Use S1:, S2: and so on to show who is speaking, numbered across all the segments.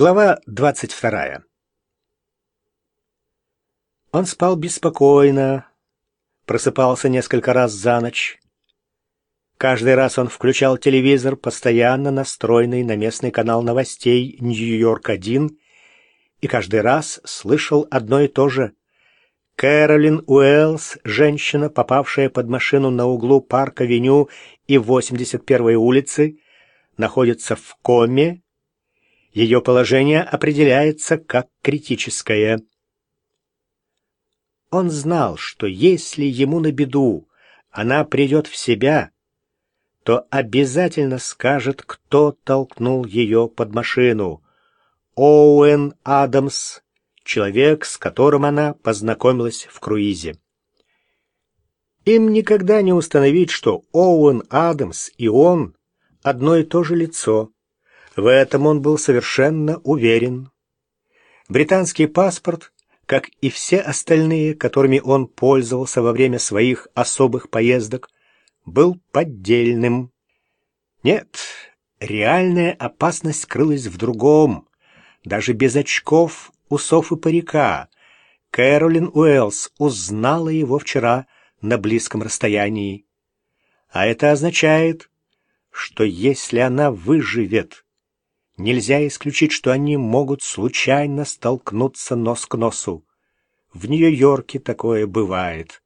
S1: Глава двадцать вторая. Он спал беспокойно, просыпался несколько раз за ночь. Каждый раз он включал телевизор, постоянно настроенный на местный канал новостей «Нью-Йорк-1», и каждый раз слышал одно и то же. Кэролин Уэллс, женщина, попавшая под машину на углу Парк-авеню и 81-й улицы, находится в коме ее положение определяется как критическое. Он знал, что если ему на беду она придет в себя, то обязательно скажет, кто толкнул ее под машину. Оуэн Адамс, человек, с которым она познакомилась в круизе. Им никогда не установить, что Оуэн Адамс и он одно и то же лицо. В этом он был совершенно уверен. Британский паспорт, как и все остальные, которыми он пользовался во время своих особых поездок, был поддельным. Нет, реальная опасность крылась в другом. Даже без очков, усов и парика Кэролин Уэллс узнала его вчера на близком расстоянии. А это означает, что если она выживет, Нельзя исключить, что они могут случайно столкнуться нос к носу. В Нью-Йорке такое бывает.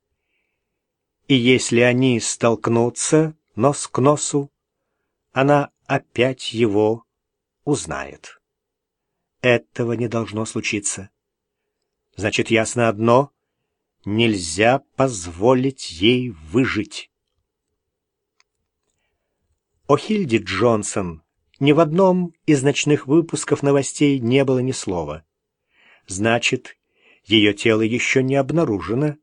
S1: И если они столкнутся нос к носу, она опять его узнает. Этого не должно случиться. Значит, ясно одно — нельзя позволить ей выжить. О Хильде Джонсон ни в одном из ночных выпусков новостей не было ни слова. Значит, ее тело еще не обнаружено.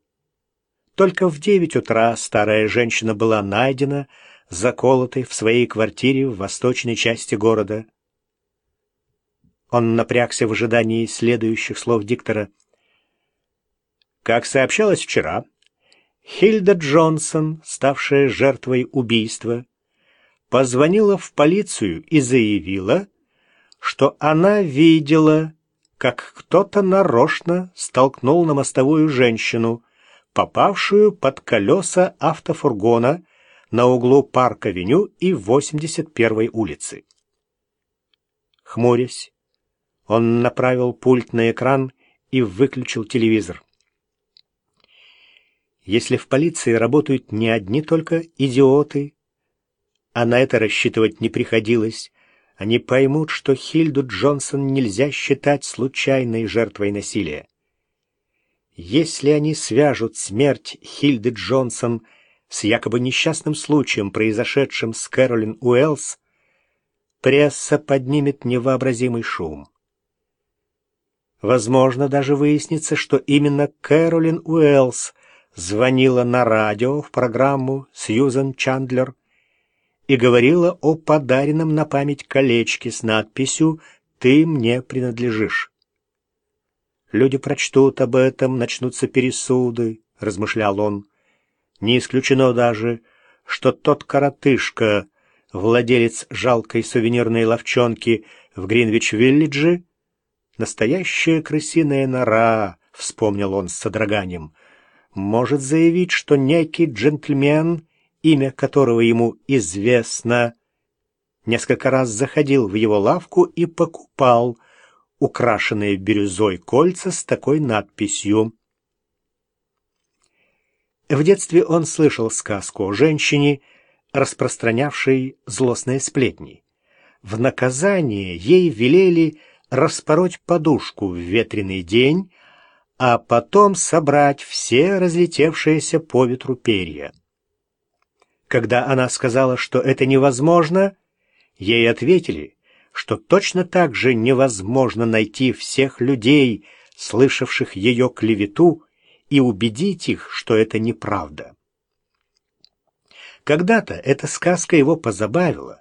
S1: Только в девять утра старая женщина была найдена, заколотой в своей квартире в восточной части города. Он напрягся в ожидании следующих слов диктора. Как сообщалось вчера, Хильда Джонсон, ставшая жертвой убийства, позвонила в полицию и заявила, что она видела, как кто-то нарочно столкнул на мостовую женщину, попавшую под колеса автофургона на углу Парк-авеню и 81-й улицы. Хмурясь, он направил пульт на экран и выключил телевизор. Если в полиции работают не одни только идиоты, а на это рассчитывать не приходилось. Они поймут, что Хильду Джонсон нельзя считать случайной жертвой насилия. Если они свяжут смерть Хильды Джонсон с якобы несчастным случаем, произошедшим с Кэролин Уэллс, пресса поднимет невообразимый шум. Возможно, даже выяснится, что именно Кэролин Уэллс звонила на радио в программу Сьюзен Чандлер и говорила о подаренном на память колечке с надписью «Ты мне принадлежишь». Люди прочтут об этом, начнутся пересуды, — размышлял он. Не исключено даже, что тот коротышка, владелец жалкой сувенирной ловчонки в Гринвич-Виллидже, настоящая крысиная нора, — вспомнил он с содроганием, — может заявить, что некий джентльмен имя которого ему известно, несколько раз заходил в его лавку и покупал украшенные бирюзой кольца с такой надписью. В детстве он слышал сказку о женщине, распространявшей злостные сплетни. В наказание ей велели распороть подушку в ветреный день, а потом собрать все разлетевшиеся по ветру перья. Когда она сказала, что это невозможно, ей ответили, что точно так же невозможно найти всех людей, слышавших ее клевету, и убедить их, что это неправда. Когда-то эта сказка его позабавила.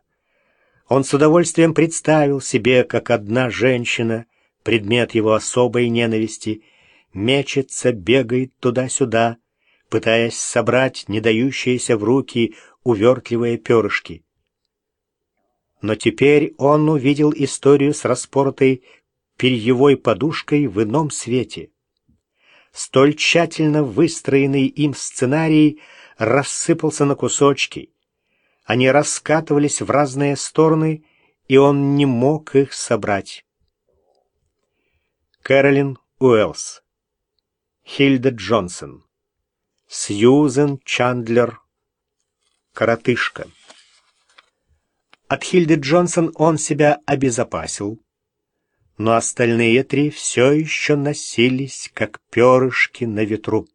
S1: Он с удовольствием представил себе, как одна женщина, предмет его особой ненависти, мечется, бегает туда-сюда, пытаясь собрать не дающиеся в руки увертливые перышки. Но теперь он увидел историю с распоротой перьевой подушкой в ином свете. Столь тщательно выстроенный им сценарий рассыпался на кусочки. Они раскатывались в разные стороны, и он не мог их собрать. Кэролин Уэллс, Хильда Джонсон, Сьюзен Чандлер, Коротышка. От Хильды Джонсон он себя обезопасил, но остальные три все еще носились, как перышки на ветру.